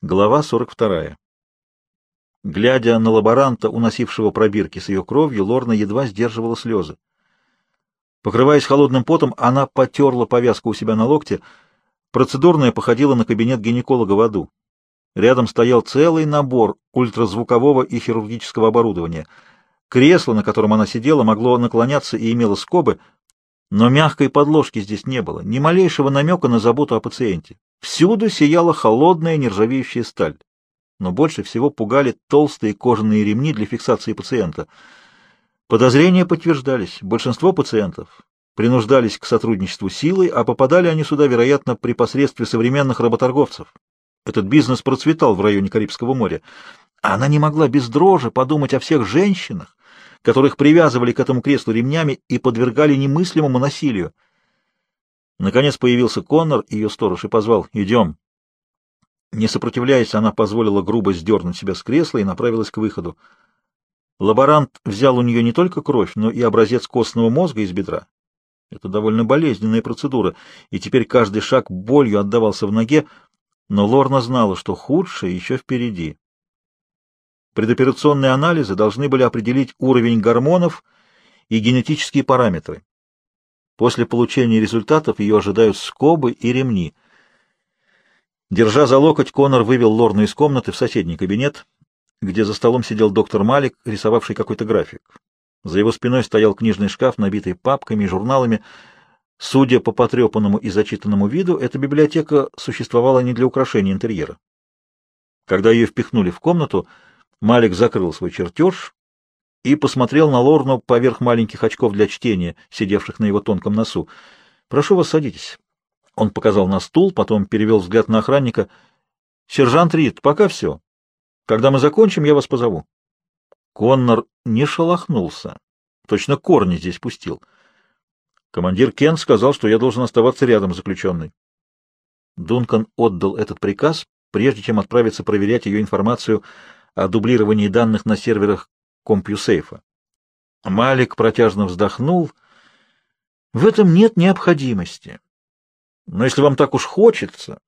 Глава 42. Глядя на лаборанта, уносившего пробирки с ее кровью, Лорна едва сдерживала слезы. Покрываясь холодным потом, она потерла повязку у себя на локте. Процедурная походила на кабинет гинеколога в аду. Рядом стоял целый набор ультразвукового и хирургического оборудования. Кресло, на котором она сидела, могло наклоняться и имело скобы, но мягкой подложки здесь не было, ни малейшего намека на заботу о пациенте. Всюду сияла холодная нержавеющая сталь. Но больше всего пугали толстые кожаные ремни для фиксации пациента. Подозрения подтверждались. Большинство пациентов принуждались к сотрудничеству силой, а попадали они сюда, вероятно, при посредстве современных работорговцев. Этот бизнес процветал в районе Карибского моря. Она не могла без дрожи подумать о всех женщинах, которых привязывали к этому креслу ремнями и подвергали немыслимому насилию. Наконец появился Коннор, ее сторож, и позвал «Идем». Не сопротивляясь, она позволила грубо сдернуть себя с кресла и направилась к выходу. Лаборант взял у нее не только кровь, но и образец костного мозга из бедра. Это довольно болезненная процедура, и теперь каждый шаг болью отдавался в ноге, но Лорна знала, что худшее еще впереди. Предоперационные анализы должны были определить уровень гормонов и генетические параметры. После получения результатов ее ожидают скобы и ремни. Держа за локоть, Конор вывел Лорну из комнаты в соседний кабинет, где за столом сидел доктор Малик, рисовавший какой-то график. За его спиной стоял книжный шкаф, набитый папками и журналами. Судя по потрепанному и зачитанному виду, эта библиотека существовала не для украшения интерьера. Когда ее впихнули в комнату, Малик закрыл свой чертеж и посмотрел на Лорну поверх маленьких очков для чтения, сидевших на его тонком носу. «Прошу вас, садитесь». Он показал на стул, потом перевел взгляд на охранника. «Сержант Рид, пока все. Когда мы закончим, я вас позову». Коннор не шелохнулся. Точно корни здесь пустил. Командир Кен сказал, что я должен оставаться рядом с заключенной. Дункан отдал этот приказ, прежде чем отправиться проверять ее информацию о дублировании данных на серверах компьюсейфа. Малик протяжно вздохнул. В этом нет необходимости. Но если вам так уж хочется,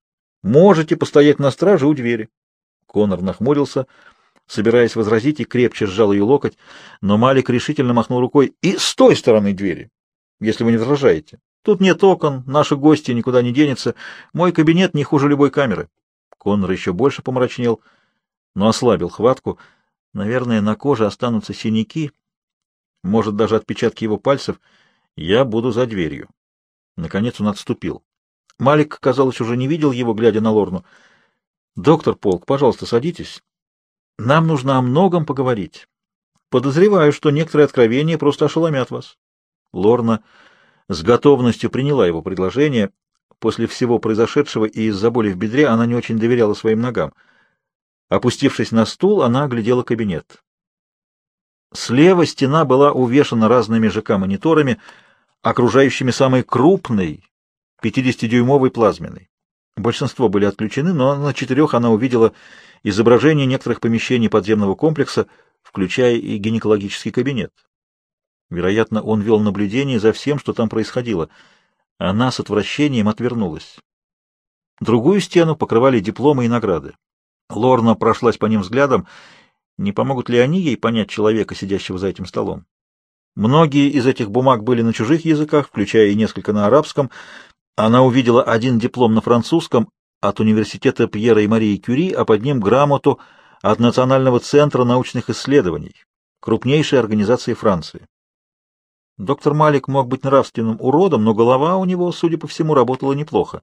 можете постоять на страже у двери. Конор нахмурился, собираясь возразить, и крепче сжал ее локоть, но Малик решительно махнул рукой и с той стороны двери, если вы не возражаете. Тут нет окон, наши гости никуда не денется, мой кабинет не хуже любой камеры. Конор еще больше помрачнел, но ослабил хватку — Наверное, на коже останутся синяки, может, даже отпечатки его пальцев. Я буду за дверью. Наконец он отступил. Малик, казалось, уже не видел его, глядя на Лорну. «Доктор Полк, пожалуйста, садитесь. Нам нужно о многом поговорить. Подозреваю, что некоторые откровения просто ошеломят вас». Лорна с готовностью приняла его предложение. После всего произошедшего и из-за боли в бедре она не очень доверяла своим ногам. Опустившись на стул, она оглядела кабинет. Слева стена была увешана разными ЖК-мониторами, окружающими самый крупный 50-дюймовый плазменный. Большинство были отключены, но на четырех она увидела изображение некоторых помещений подземного комплекса, включая и гинекологический кабинет. Вероятно, он вел наблюдение за всем, что там происходило. Она с отвращением отвернулась. Другую стену покрывали дипломы и награды. Лорна прошлась по ним взглядом. Не помогут ли они ей понять человека, сидящего за этим столом? Многие из этих бумаг были на чужих языках, включая и несколько на арабском. Она увидела один диплом на французском от университета Пьера и Марии Кюри, а под ним грамоту от Национального центра научных исследований, крупнейшей организации Франции. Доктор Малик мог быть нравственным уродом, но голова у него, судя по всему, работала неплохо.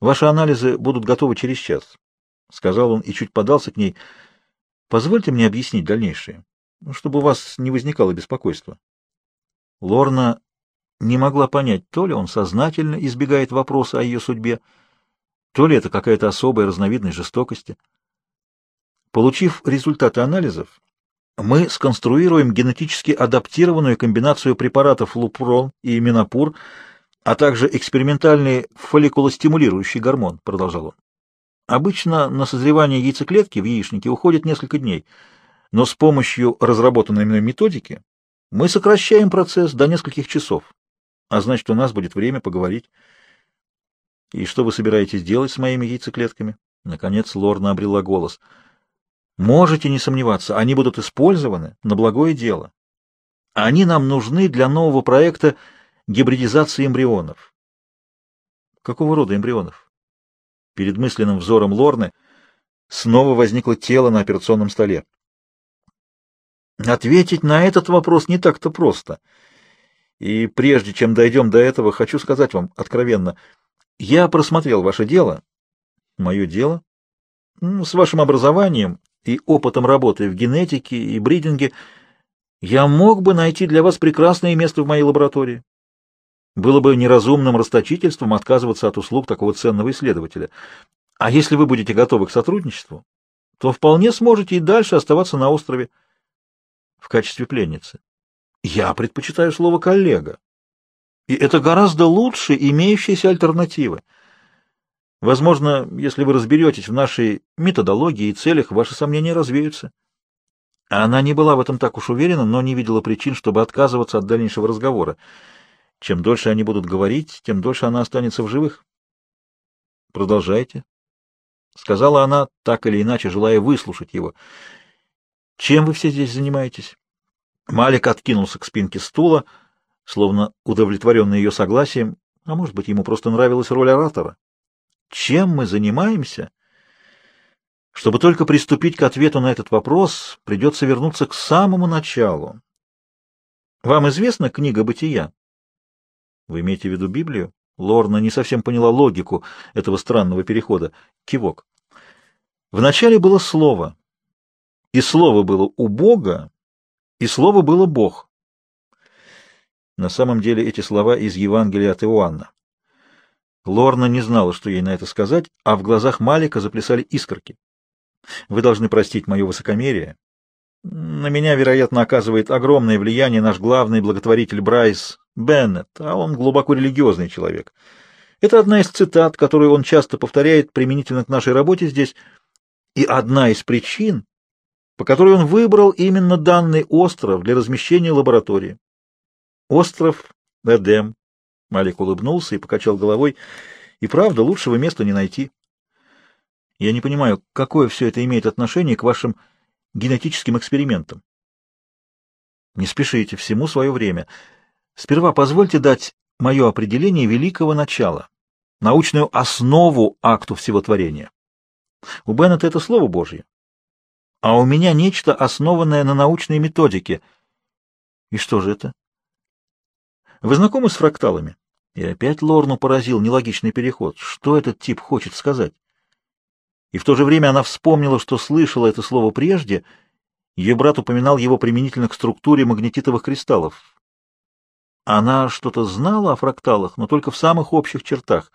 Ваши анализы будут готовы через час. — сказал он и чуть подался к ней. — Позвольте мне объяснить дальнейшее, чтобы у вас не возникало беспокойства. Лорна не могла понять, то ли он сознательно избегает вопроса о ее судьбе, то ли это какая-то особая разновидность жестокости. Получив результаты анализов, мы сконструируем генетически адаптированную комбинацию препаратов лупрон и минопур, а также экспериментальный фолликулостимулирующий гормон, продолжал он. Обычно на созревание яйцеклетки в яичнике уходит несколько дней, но с помощью разработанной мной методики мы сокращаем процесс до нескольких часов, а значит, у нас будет время поговорить. И что вы собираетесь делать с моими яйцеклетками? Наконец Лорна обрела голос. Можете не сомневаться, они будут использованы на благое дело. Они нам нужны для нового проекта гибридизации эмбрионов. Какого рода эмбрионов? Перед мысленным взором Лорны снова возникло тело на операционном столе. Ответить на этот вопрос не так-то просто. И прежде чем дойдем до этого, хочу сказать вам откровенно. Я просмотрел ваше дело. Мое дело? Ну, с вашим образованием и опытом работы в генетике и бридинге я мог бы найти для вас прекрасное место в моей лаборатории. Было бы неразумным расточительством отказываться от услуг такого ценного исследователя. А если вы будете готовы к сотрудничеству, то вполне сможете и дальше оставаться на острове в качестве пленницы. Я предпочитаю слово «коллега». И это гораздо лучше имеющиеся альтернативы. Возможно, если вы разберетесь в нашей методологии и целях, ваши сомнения развеются. Она не была в этом так уж уверена, но не видела причин, чтобы отказываться от дальнейшего разговора. Чем дольше они будут говорить, тем дольше она останется в живых. Продолжайте, — сказала она, так или иначе, желая выслушать его. Чем вы все здесь занимаетесь? Малик откинулся к спинке стула, словно удовлетворенный ее согласием, а может быть, ему просто нравилась роль оратора. Чем мы занимаемся? Чтобы только приступить к ответу на этот вопрос, придется вернуться к самому началу. Вам известна книга «Бытия»? Вы имеете в виду Библию? Лорна не совсем поняла логику этого странного перехода. Кивок. Вначале было слово, и слово было у Бога, и слово было Бог. На самом деле эти слова из Евангелия от Иоанна. Лорна не знала, что ей на это сказать, а в глазах Малика заплясали искорки. Вы должны простить мое высокомерие. На меня, вероятно, оказывает огромное влияние наш главный благотворитель Брайс Беннет, а он глубоко религиозный человек. Это одна из цитат, которую он часто повторяет применительно к нашей работе здесь, и одна из причин, по которой он выбрал именно данный остров для размещения лаборатории. Остров Эдем. Малик улыбнулся и покачал головой. И правда, лучшего места не найти. Я не понимаю, какое все это имеет отношение к вашим генетическим экспериментам. Не спешите, всему свое время. Сперва позвольте дать мое определение великого начала, научную основу акту всего творения. У Беннета это слово Божье, а у меня нечто, основанное на научной методике. И что же это? Вы знакомы с фракталами? И опять Лорну поразил нелогичный переход. Что этот тип хочет сказать? И в то же время она вспомнила, что слышала это слово прежде. Ее брат упоминал его применительно к структуре магнетитовых кристаллов. Она что-то знала о фракталах, но только в самых общих чертах.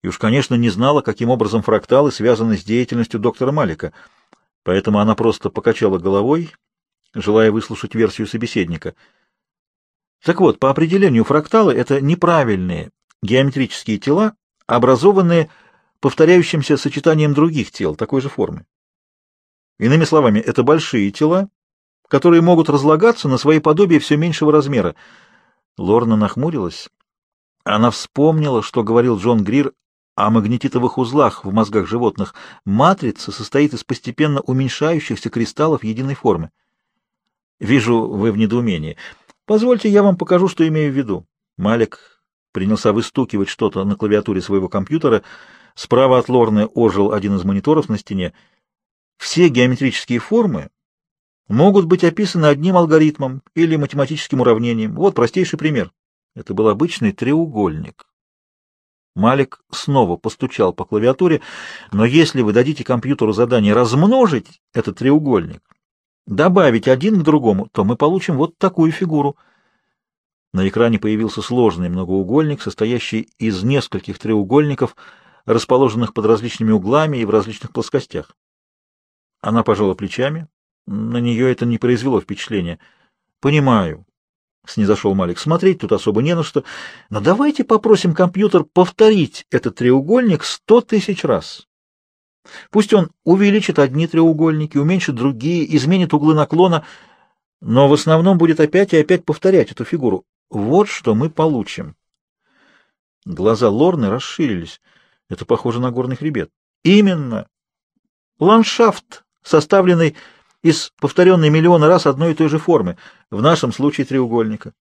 И уж, конечно, не знала, каким образом фракталы связаны с деятельностью доктора Малика. Поэтому она просто покачала головой, желая выслушать версию собеседника. Так вот, по определению фракталы — это неправильные геометрические тела, образованные повторяющимся сочетанием других тел такой же формы. Иными словами, это большие тела, которые могут разлагаться на свои подобия все меньшего размера. Лорна нахмурилась. Она вспомнила, что говорил Джон Грир о магнетитовых узлах в мозгах животных. Матрица состоит из постепенно уменьшающихся кристаллов единой формы. Вижу, вы в недоумении. Позвольте, я вам покажу, что имею в виду. Малик принялся выстукивать что-то на клавиатуре своего компьютера. Справа от Лорны ожил один из мониторов на стене. Все геометрические формы могут быть описаны одним алгоритмом или математическим уравнением. Вот простейший пример. Это был обычный треугольник. Малик снова постучал по клавиатуре, но если вы дадите компьютеру задание размножить этот треугольник, добавить один к другому, то мы получим вот такую фигуру. На экране появился сложный многоугольник, состоящий из нескольких треугольников, расположенных под различными углами и в различных плоскостях. Она пожала плечами. На нее это не произвело впечатления. «Понимаю», — снизошел Малик. «Смотреть тут особо не на что. Но давайте попросим компьютер повторить этот треугольник сто тысяч раз. Пусть он увеличит одни треугольники, уменьшит другие, изменит углы наклона, но в основном будет опять и опять повторять эту фигуру. Вот что мы получим». Глаза Лорны расширились. Это похоже на горный хребет. Именно. Ландшафт, составленный из повторенной миллионы раз одной и той же формы, в нашем случае треугольника.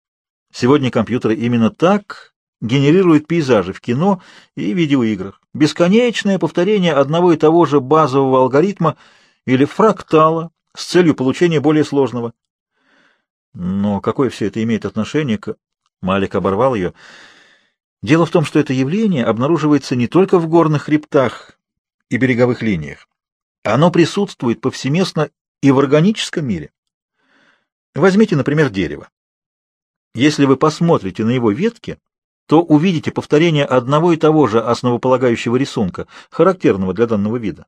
Сегодня компьютеры именно так генерируют пейзажи в кино и видеоиграх. Бесконечное повторение одного и того же базового алгоритма или фрактала с целью получения более сложного. Но какое все это имеет отношение к... Малик оборвал ее. Дело в том, что это явление обнаруживается не только в горных хребтах и береговых линиях. Оно присутствует повсеместно и в органическом мире. Возьмите, например, дерево. Если вы посмотрите на его ветки, то увидите повторение одного и того же основополагающего рисунка, характерного для данного вида.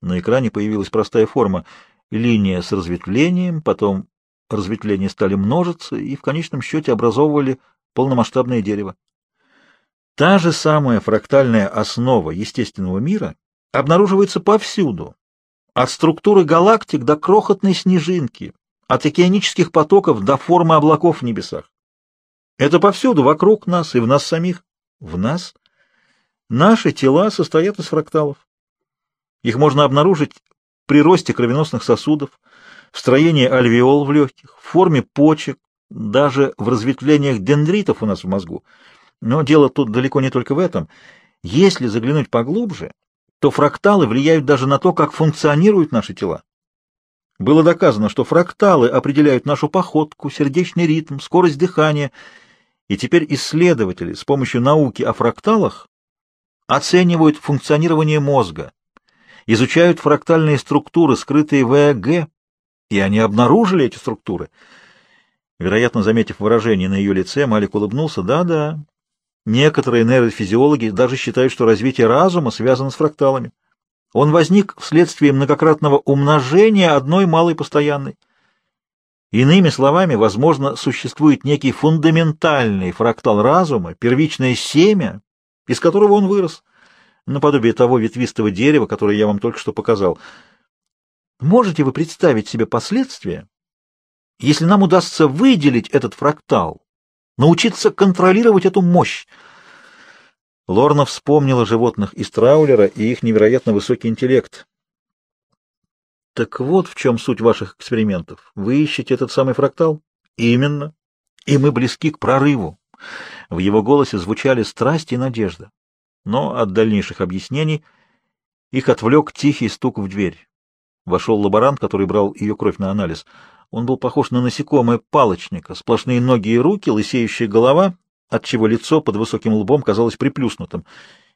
На экране появилась простая форма — линия с разветвлением, потом разветвления стали множиться и в конечном счете образовывали полномасштабное дерево. Та же самая фрактальная основа естественного мира обнаруживается повсюду, от структуры галактик до крохотной снежинки, от океанических потоков до формы облаков в небесах. Это повсюду, вокруг нас и в нас самих. В нас? Наши тела состоят из фракталов. Их можно обнаружить при росте кровеносных сосудов, в строении альвеол в легких, в форме почек, даже в разветвлениях дендритов у нас в мозгу. Но дело тут далеко не только в этом. Если заглянуть поглубже, то фракталы влияют даже на то, как функционируют наши тела. Было доказано, что фракталы определяют нашу походку, сердечный ритм, скорость дыхания, и теперь исследователи с помощью науки о фракталах оценивают функционирование мозга, изучают фрактальные структуры, скрытые в ЭЭГ, и они обнаружили эти структуры. Вероятно, заметив выражение на ее лице, Малик улыбнулся. Да-да, некоторые нейрофизиологи даже считают, что развитие разума связано с фракталами. Он возник вследствие многократного умножения одной малой постоянной. Иными словами, возможно, существует некий фундаментальный фрактал разума, первичное семя, из которого он вырос, наподобие того ветвистого дерева, которое я вам только что показал. Можете вы представить себе последствия, если нам удастся выделить этот фрактал, научиться контролировать эту мощь? Лорна вспомнила животных из траулера и их невероятно высокий интеллект. Так вот в чем суть ваших экспериментов. Вы ищете этот самый фрактал? Именно. И мы близки к прорыву. В его голосе звучали страсть и надежда. Но от дальнейших объяснений их отвлек тихий стук в дверь. Вошел лаборант, который брал ее кровь на анализ. Он был похож на насекомое палочника, сплошные ноги и руки, лысеющая голова, отчего лицо под высоким лбом казалось приплюснутым.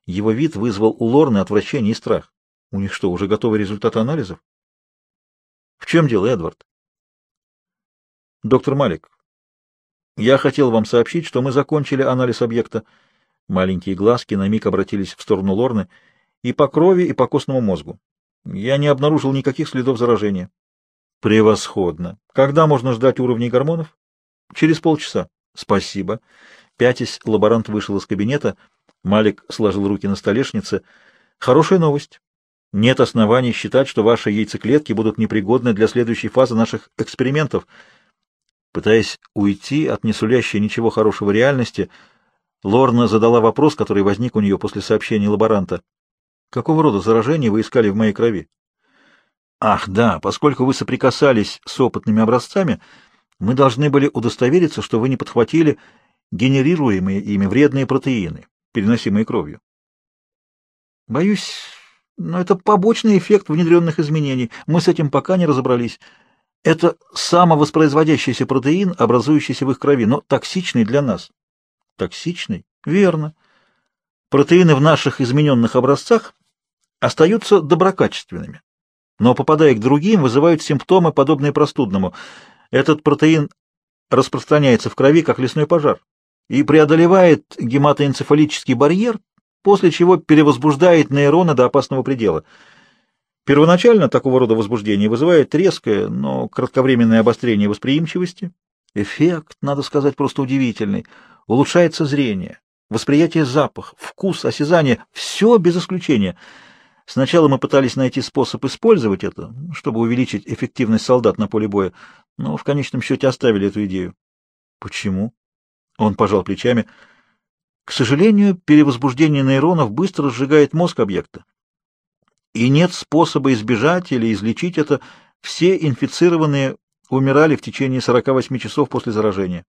Его вид вызвал у Лорны отвращение и страх. У них что, уже готовы результаты анализов? В чем дело, Эдвард? Доктор Малик, я хотел вам сообщить, что мы закончили анализ объекта. Маленькие глазки на миг обратились в сторону Лорны и по крови, и по костному мозгу. Я не обнаружил никаких следов заражения. Превосходно. Когда можно ждать уровней гормонов? Через полчаса. Спасибо. Пятясь, лаборант вышел из кабинета. Малик сложил руки на столешнице. Хорошая новость. Нет оснований считать, что ваши яйцеклетки будут непригодны для следующей фазы наших экспериментов. Пытаясь уйти от несулящей ничего хорошего реальности, Лорна задала вопрос, который возник у нее после сообщения лаборанта. Какого рода заражение вы искали в моей крови? Ах, да, поскольку вы соприкасались с опытными образцами, мы должны были удостовериться, что вы не подхватили генерируемые ими вредные протеины, переносимые кровью. Боюсь, но это побочный эффект внедренных изменений. Мы с этим пока не разобрались. Это самовоспроизводящийся протеин, образующийся в их крови, но токсичный для нас. Токсичный? Верно. Протеины в наших измененных образцах остаются доброкачественными, но, попадая к другим, вызывают симптомы, подобные простудному. Этот протеин распространяется в крови, как лесной пожар, и преодолевает гематоэнцефалический барьер, после чего перевозбуждает нейроны до опасного предела. Первоначально такого рода возбуждение вызывает резкое, но кратковременное обострение восприимчивости. Эффект, надо сказать, просто удивительный. Улучшается зрение, восприятие запах, вкус, осязание — все без исключения — Сначала мы пытались найти способ использовать это, чтобы увеличить эффективность солдат на поле боя, но в конечном счете оставили эту идею. Почему? Он пожал плечами. К сожалению, перевозбуждение нейронов быстро сжигает мозг объекта. и нет способа избежать или излечить это. Все инфицированные умирали в течение 48 часов после заражения.